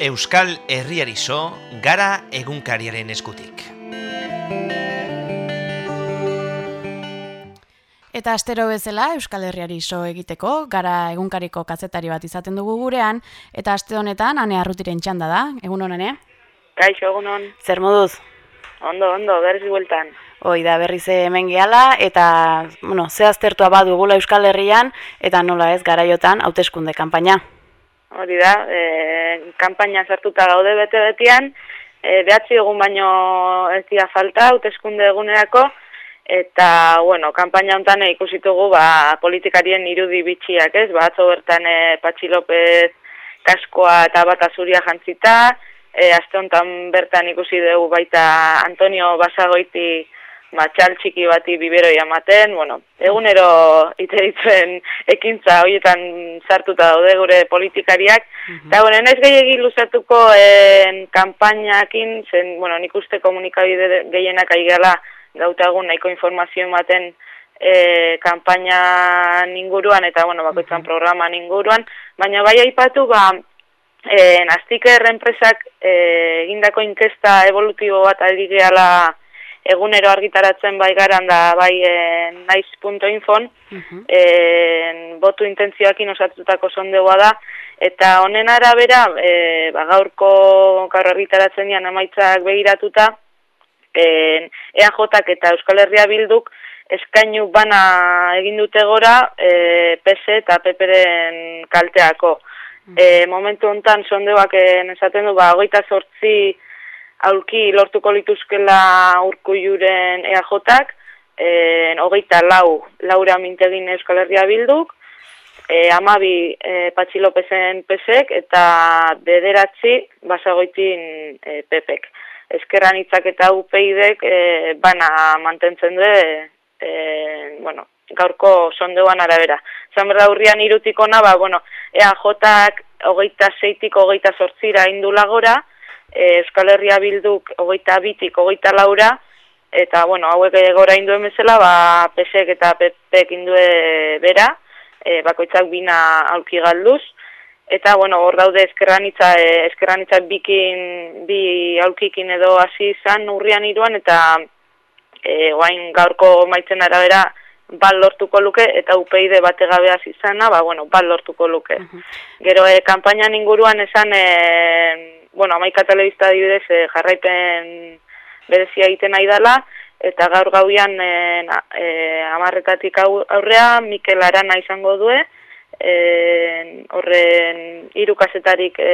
Euskal Herriari so, gara egunkariaren eskutik. Eta astero bezala Euskal Herriari so egiteko, gara egunkariko kazetari bat izaten dugu gurean, eta aste honetan ane arrutiren txanda da, egun honen, Kaixo, egun hon. Zer moduz? Ondo, ondo, berriz bueltan. Hoi da berriz hemen gehala, eta, bueno, ze aztertua badugula Euskal Herrian, eta nola ez garaiotan hauteskunde kanpaina. Hori da, e, kanpaina sartuta gaude bete-betian, e, behatzi egun baino ez dira falta, hauteskunde egunerako, eta, bueno, kanpaina honetan ikusitugu, ba, politikarien irudi bitxiak, ez, ba, atzo bertan e, Patxi López kaskoa eta bat azuria jantzita, e, azte honetan bertan ikusi dugu baita Antonio Basagoiti matxal txiki bati biberoi amaten, bueno, egunero iteritzen ekintza horietan sartuta daude gure politikariak, eta mm bueno, ez gehiagi luzatuko en kanpainakin, zen, bueno, nik uste komunikabide gehienak aigela gautagun nahiko informazio ematen e, kanpaina ninguruan, eta bueno, bakoitzan programa ninguruan, baina bai aipatu, ba, E, Nastiker enpresak e, egindako inkesta evolutibo bat ari gehala egunero argitaratzen bai garan da bai e, naiz.infon uh -huh. e, botu intentzioakin osatutako sondegoa da eta honen arabera e, ba, gaurko gaur argitaratzen dian amaitzak begiratuta e, EAJak eta Euskal Herria Bilduk eskainu bana egin dute gora e, PS eta PPren kalteako. E, momentu hontan sondeoak esaten du, ba, goita sortzi aurki lortuko lituzkela urku juren EAJak, e, hogeita lau, laura mintegin Euskal Herria bilduk, e, amabi e, Patxi Lopezen pesek, eta bederatzi basagoitin e, pepek. Ezkerran hitzak eta upeidek e, bana mantentzen du, e, bueno, gaurko sondeoan arabera. Zan berda hurrian irutiko naba, bueno, EAJak hogeita zeitik hogeita sortzira indula gora, e, Euskal Herria Bilduk hogeita bitik hogeita laura, eta, bueno, hauek gora induen bezala, ba, pesek eta pepek indue bera, e, bakoitzak bina aurki galduz, eta, bueno, hor daude eskerranitza, e, eskerranitza bikin, bi aurkikin edo hasi izan urrian iruan, eta e, guain gaurko maitzen arabera, bal lortuko luke eta upeide bate gabeaz izana, ba, bueno, bal lortuko luke. Gero, e, kampainan inguruan esan, e, bueno, amaika telebizta dibidez e, jarraipen berezia egiten nahi dela, eta gaur gauian e, e, amarretatik aurrea, Mikel Arana izango due, e, horren hiru kasetarik e,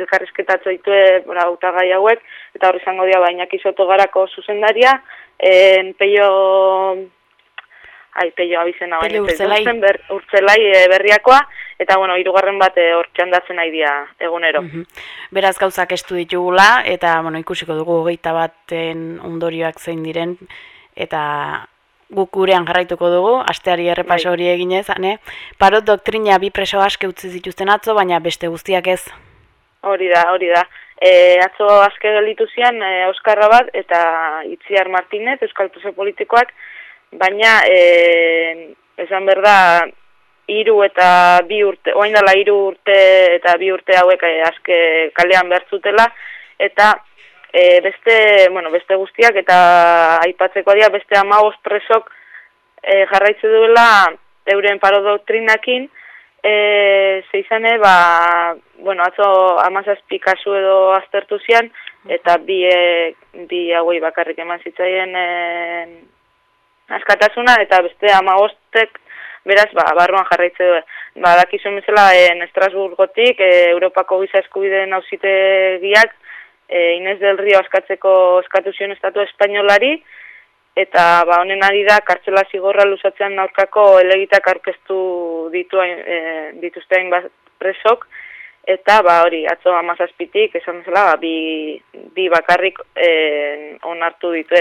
elkarrizketatzo ditue bora, gai hauek, eta horri izango dira bainak izoto garako zuzendaria, e, peio ai, peio abizena baina, urtzelai, ber, urtzelai e, berriakoa, eta bueno, irugarren bat e, hor txandatzen nahi dia egunero. Beraz gauzak estu ditugula, eta bueno, ikusiko dugu hogeita baten ondorioak zein diren, eta guk gurean jarraituko dugu, asteari errepaso bai. hori eginez, ane? Parot doktrina bi preso aske utzi zituzten atzo, baina beste guztiak ez? Hori da, hori da. E, atzo aske gelitu zian e, Euskarra bat eta Itziar Martinez, Euskal Preso Politikoak, baina e, esan berda hiru eta bi urte, oain dela hiru urte eta bi urte hauek e, aske kalean bertzutela, eta e, beste, bueno, beste guztiak eta aipatzeko dira beste amagos presok e, jarraitze duela euren paro doktrinakin, e, zeizane, ba, bueno, atzo amazazpi kasu edo aztertu zian, eta bi, e, bi hauei bakarrik eman zitzaien e, askatasuna eta beste amagostek beraz ba, barruan jarraitze du. Ba, dakizun bezala en Estrasburgotik e, Europako giza eskubideen auzitegiak e, Inez del Rio askatzeko eskatu zion estatu espainolari eta ba, honen ari da kartzela zigorra lusatzean aurkako elegitak aurkeztu ditu, e, dituztean bat presok eta ba hori atzo amazazpitik esan bezala ba, bi, bi bakarrik e, onartu ditu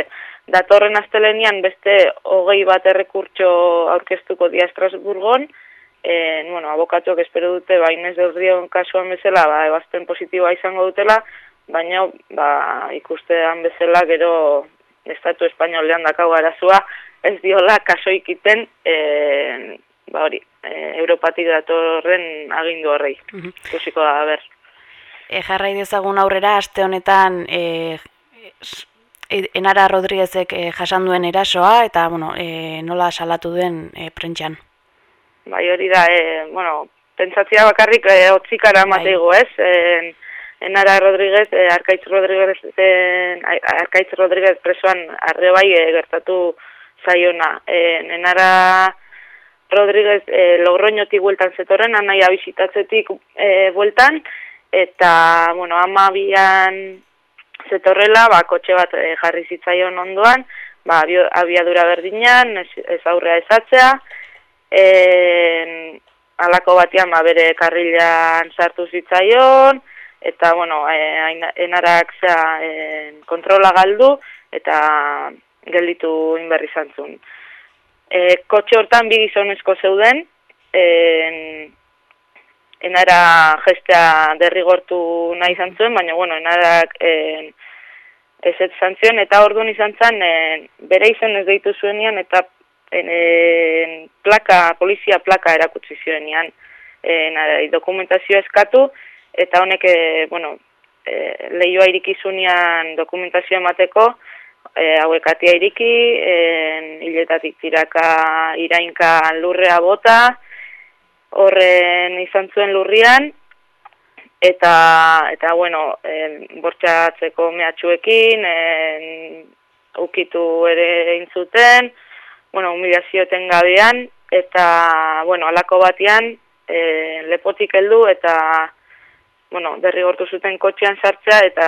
datorren astelenian beste hogei bat errekurtso aurkeztuko dia Estrasburgon, e, bueno, abokatuak espero dute, bainez deurdion kasuan bezala, ba, ebazten positiboa izango dutela, baina ba, ikustean bezala gero Estatu Espainolean dakau arazua, ez diola kasoikiten, e, ba hori, e, Europatik datorren agindu horrei, ikusiko da, ber. e, jarrai dezagun aurrera, aste honetan e, Enara Rodriguezek e, jasan duen erasoa, eta bueno, e, nola salatu duen e, prentxan? Bai, hori da, e, bueno, pentsatzia bakarrik e, otzikara bai. ez? E, Enara Rodriguez, e, Arkaitz Rodriguez, e, Arkaitz Rodriguez presoan arrebai e, gertatu zaiona. E, Enara Rodriguez e, Logroñotik bueltan zetorren, anaia bisitatzetik e, bueltan, eta, bueno, ama bian zetorrela, ba, kotxe bat e, jarri zitzaion ondoan, ba, abiadura berdinan, ez, ez aurrea ezatzea, e, alako batean ba, bere karrilan sartu zitzaion, eta, bueno, e, enarak zea, e, kontrola galdu, eta gelditu inberri zantzun. E, kotxe hortan bi gizonezko zeuden, en, enara gestea derrigortu nahi izan zuen, baina, bueno, enarak en, ez ez zantzion, eta orduan izan zen, en, bere izan ez deitu zuenian, eta en, en, plaka, polizia plaka erakutsi zuenian, en, dokumentazio eskatu, eta honek, e, bueno, e, lehioa irikizunean dokumentazio emateko, e, hauek atia iriki, e, hiletatik tiraka irainka lurrea bota, horren izan zuen lurrian, eta, eta bueno, e, bortxatzeko mehatxuekin, e, ukitu ere intzuten, bueno, humilazioeten gabean, eta, bueno, alako batean, e, lepotik heldu eta bueno, derrigortu zuten kotxean sartzea eta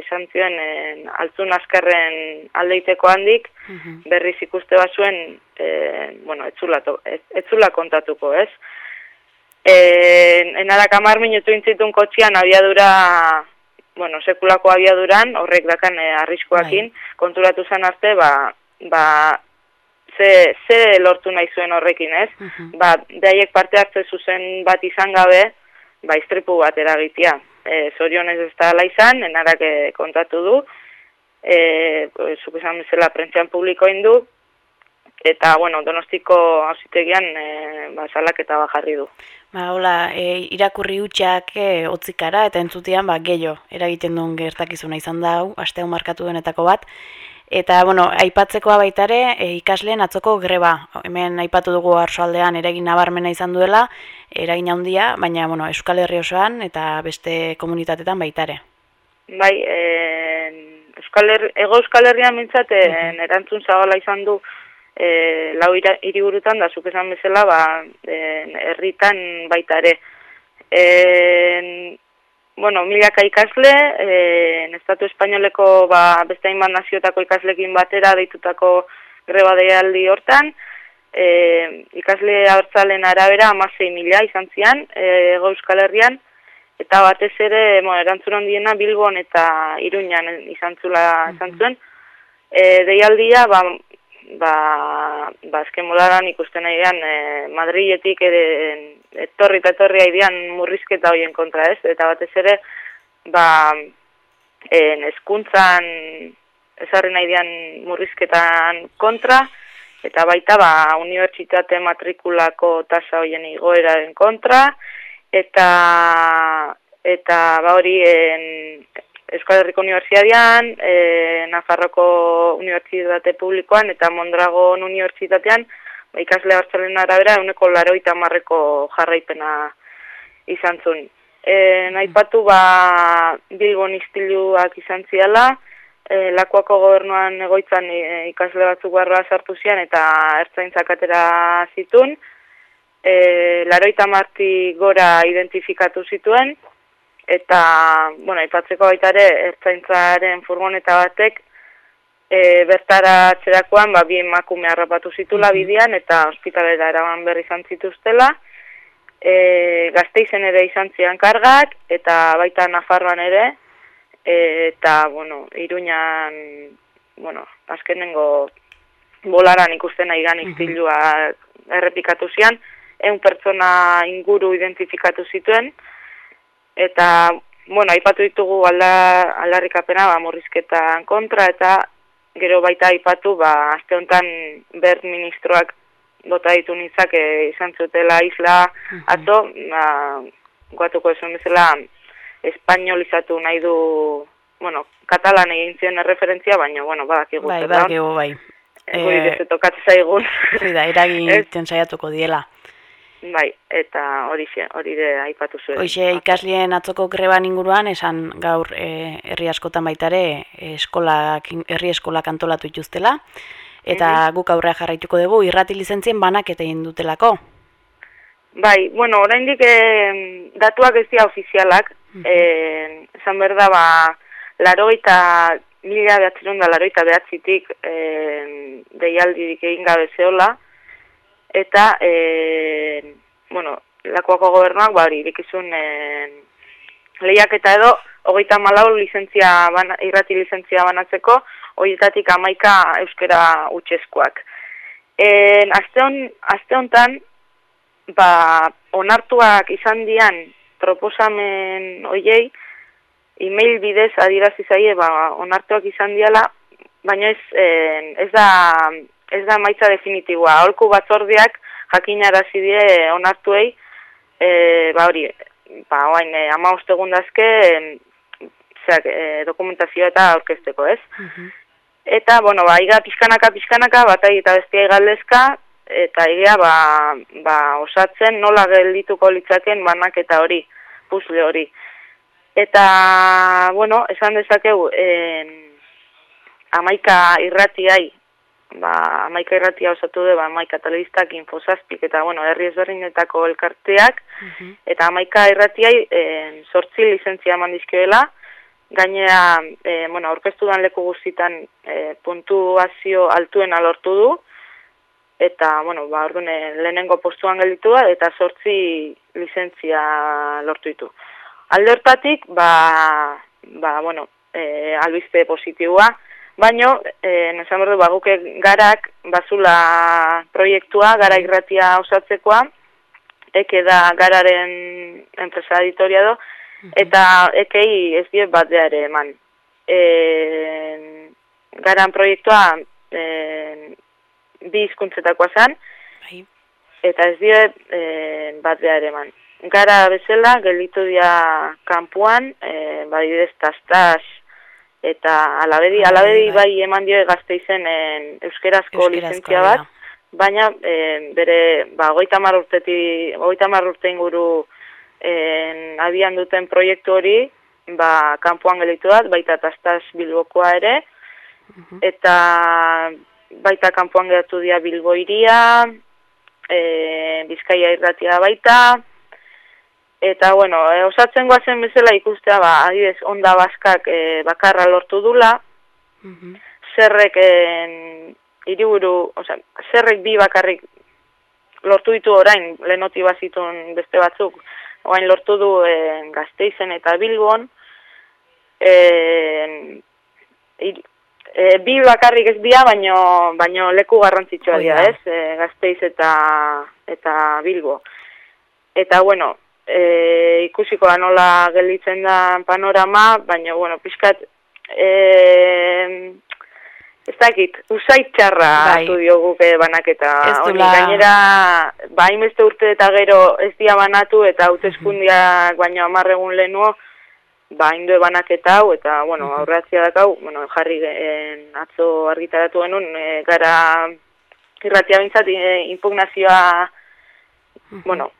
esan zuen en, altzun azkarren aldeiteko handik mhm. berriz ikuste bazuen en, bueno, etzula, to, etzula kontatuko, ez? En, enarak amar minutu intzitun kotxean abiadura, bueno, sekulako abiaduran, horrek dakan e, arriskoakin, bai. konturatu zen arte, ba, ba ze, ze lortu nahi zuen horrekin, ez? Mhm. Ba, daiek parte hartze zuzen bat izan gabe, ba, iztripu bat eragitia. E, zorionez ez da ala izan, enarak e, kontatu du, e, zuk esan bezala prentzian publikoin du, eta, bueno, donostiko hausitegian e, ba, salak eta bajarri du. Ba, hola, e, irakurri utxak e, otzikara, eta entzutian, ba, gehiago, eragiten duen gertakizuna izan da, aste hau markatu denetako bat, Eta, bueno, aipatzekoa baitare, e, ikasleen atzoko greba. Hemen aipatu dugu arsoaldean eragin nabarmena izan duela, eragin handia, baina, bueno, Euskal Herri osoan eta beste komunitatetan baitare. Bai, e, Euskal Herri, ego Euskal Herrian mintzate, erantzun zabala izan du, e, lau hiriburutan da, zuk esan bezala, ba, e, herritan baitare. E, bueno, milaka ikasle, e, Estatu Espainoleko ba, beste hainbat naziotako ikaslekin batera deitutako greba deialdi hortan, e, ikasle hartzalen arabera amasei mila izan zian, e, Euskal Herrian, eta batez ere, mo, erantzun handiena Bilbon eta Iruñan izan zula izan zuen, e, deialdia, ba, ba, ba azken molaran ikusten nahi e, Madriletik ere etorri eta etorri haidean murrizketa hoien kontra ez, eta batez ere, ba, en, eskuntzan ezarri nahi dian murrizketan kontra, eta baita ba, unibertsitate matrikulako tasa hoien igoeraren kontra, eta eta ba hori en, Euskal Herriko Unibertsitatean, e, Nafarroko Unibertsitate Publikoan eta Mondragon Unibertsitatean, ba, ikasle hartzalen arabera, eguneko laroita marreko jarraipena izan zuen. E, nahi patu, ba, Bilbon iztiluak izan ziala, e, Lakoako gobernuan egoitzan e, ikasle batzuk barroa sartu zian eta ertzaintzak atera zitun, e, laroita marti gora identifikatu zituen, eta, bueno, ipatzeko baita ere, ertzaintzaren furgoneta batek, e, bertara txerakoan, ba, bi emakume harrapatu zitula bidian, eta ospitalera eraban berri izan zituztela, e, gazte izen ere izan zian kargak, eta baita Nafarroan ere, e, eta, bueno, iruñan, bueno, azkenengo bolaran ikusten nahi gan errepikatu zian, egun pertsona inguru identifikatu zituen, eta bueno, aipatu ditugu alda, aldarrikapena ba, murrizketan kontra, eta gero baita aipatu, ba, azte honetan bert ministroak bota ditu nintzak izan zutela isla atzo, ba, guatuko esan bezala espainolizatu nahi du, bueno, katalan egin zion erreferentzia, baina, bueno, badakigu. Bai, badakigu, bai. Guri e, tokatzen zaigun. da, eragin saiatuko diela. Bai, eta hori hori de aipatu zuen. Hoxe, ikaslien atzoko greban inguruan, esan gaur e, herri askotan baitare eskola, herri eskola kantolatu ituztela, eta mhm. guk aurrea jarraituko dugu, irrati lizentzien banak eta egin dutelako. Bai, bueno, oraindik e, datuak ez dira ofizialak, mm -hmm. esan behar da, ba, laro eta mila behatzerun da laro eta behatzitik e, deialdirik egin gabe zehola, eta, e, bueno, lakoako gobernuak, ba, hori, irikizun e, lehiak eta edo, hogeita malau lizentzia, ban, irrati lizentzia banatzeko, horietatik amaika euskera utxezkoak. E, azte honetan, ba, onartuak izan dian proposamen hoiei, e-mail bidez adirazi zaie ba, onartuak izan diala, baina ez, eh, ez, da, ez da maitza definitiboa. Holku batzordiak jakinarazi die onartuei, e, ba hori, ba, oain, e, ama dazke, e, dokumentazioa eta aurkezteko ez. Mhm. Eta, bueno, ba, iga pizkanaka, pizkanaka, batai eta bestia galdezka, eta idea ba, ba, osatzen nola geldituko litzaken banak eta hori, puzle hori. Eta, bueno, esan dezakegu, en, amaika irratiai, ba, amaika irratia osatu du, ba, amaika telebistak, infosazpik, eta, bueno, herri ezberdinetako elkarteak, mhm. eta amaika irratiai en, sortzi lizentzia eman dizkioela, gainera, e, bueno, orkestu dan leku guztitan e, puntuazio altuen alortu du, eta, bueno, ba, orduan, lehenengo postuan gelditu da, eta sortzi lizentzia lortu ditu. Alde hortatik, ba, ba, bueno, e, albizte positiboa, baino, e, nesan berdu, ba, guke garak, bazula proiektua, gara irratia osatzekoa, eke da gararen enpresa editoria do, eta ekei ez die bat ere eman. E, garan proiektua, e, bi hizkuntzetakoa zen, bai. eta ez die e, bat behar eman. Gara bezala, gelditu dira kanpuan, e, badidez tastaz, eta alabedi, bai, alabedi bai. bai eman dio gazte izen en, euskerazko, lizentzia bat, baina e, bere, ba, goita urteti, goita urte inguru en, abian duten proiektu hori, ba, kanpuan gelditu bat, baita tastaz bilbokoa ere, eta baita kanpoan geratu dira Bilbo iria, e, Bizkaia irratia baita, eta bueno, e, osatzen guazen bezala ikustea, ba, adibes, onda baskak e, bakarra lortu dula, mm zerrek en, iriburu, oza, zerrek bi bakarrik lortu ditu orain, lehenoti bazitun beste batzuk, orain lortu du e, gazteizen eta bilbon, e, E, bi bakarrik ez dira, baino, baino leku garrantzitsua dira, ez? E, gazteiz eta, eta bilbo. Eta, bueno, e, ikusiko nola gelditzen da panorama, baina, bueno, pixkat, e, ez dakit, usait txarra bai. atu dioguke banaketa. Hori gainera, ba, urte eta gero ez dia banatu, eta hautezkundiak baino amarregun lehenuo, ba, indo ebanak eta hau, eta, bueno, aurreatzia dakau, bueno, jarri en, atzo argitaratu genuen, e, gara irratia bintzat, e, impugnazioa, bueno,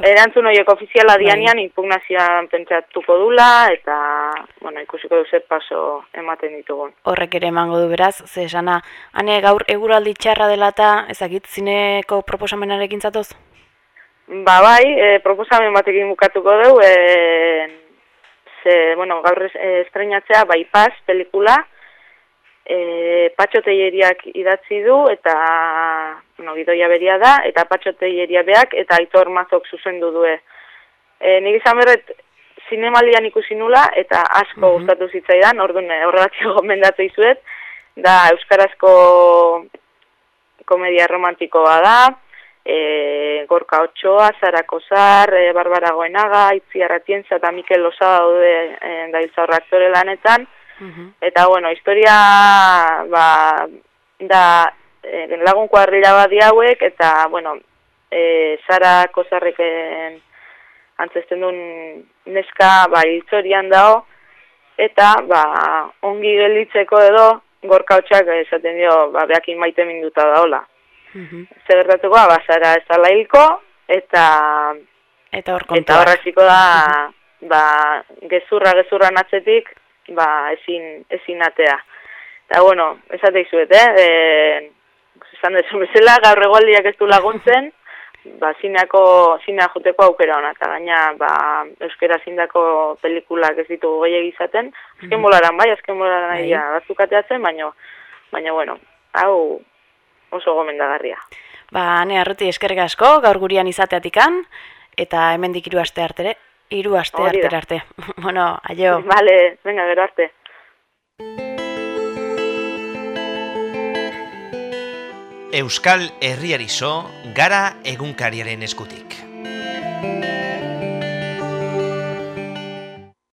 erantzun horiek ofiziala bai. dianian, impugnazioa pentsatuko dula, eta, bueno, ikusiko duzer paso ematen ditugun. Horrek ere emango du beraz, ze esana, hane gaur eguraldi txarra dela eta ezakit zineko proposamenarekin zatoz? Ba bai, e, proposamen batekin bukatuko dugu, e, ze, bueno, gaur eh, estrenatzea Bypass pelikula, e, Patxo Teieriak idatzi du, eta, bueno, gidoia beria da, eta Patxo Teieria beak, eta Aitor Mazok zuzendu due. E, nik izan berret, zinemalian ikusi nula, eta asko mm -hmm. gustatu zitzaidan, orduan horregatzio gomendatu izuet, da Euskarazko komedia romantikoa da, e, Gorka Otxoa, Zara Kozar, e, Barbara Goenaga, Itzi Arratientza eta Mikel Losa daude e, da aktore lanetan. Eta, bueno, historia ba, da e, lagun kuadrila bat hauek eta, bueno, e, Zara Kozarreken antzesten duen neska ba, hiltzorian dago, eta ba, ongi gelitzeko edo gorka hotxak esaten dio ba, behakin maite minduta daola. Mm -hmm. Zer gertatuko, ba, bazara ez da hilko, eta eta hor eta horraziko da ba, gezurra gezurra natzetik ba, ezin, ezin atea. Eta bueno, esateik zuet, eh? E, esan dezu bezala, gaur egualdiak ez du laguntzen, ba, zineako, zinea juteko aukera hona, eta gaina, ba, euskera zindako pelikulak ez ditugu gehiago izaten, azken mm bolaran bai, azken bolaran bai. batzukateatzen, baina, baina, bueno, hau oso gomendagarria. Ba, ne, arruti eskerrik asko, gaur gurian izateatikan, eta hemendik hiru aste artere, hiru aste artere arte. bueno, aio. Vale, venga, gero arte. Euskal Herriari gara egunkariaren eskutik.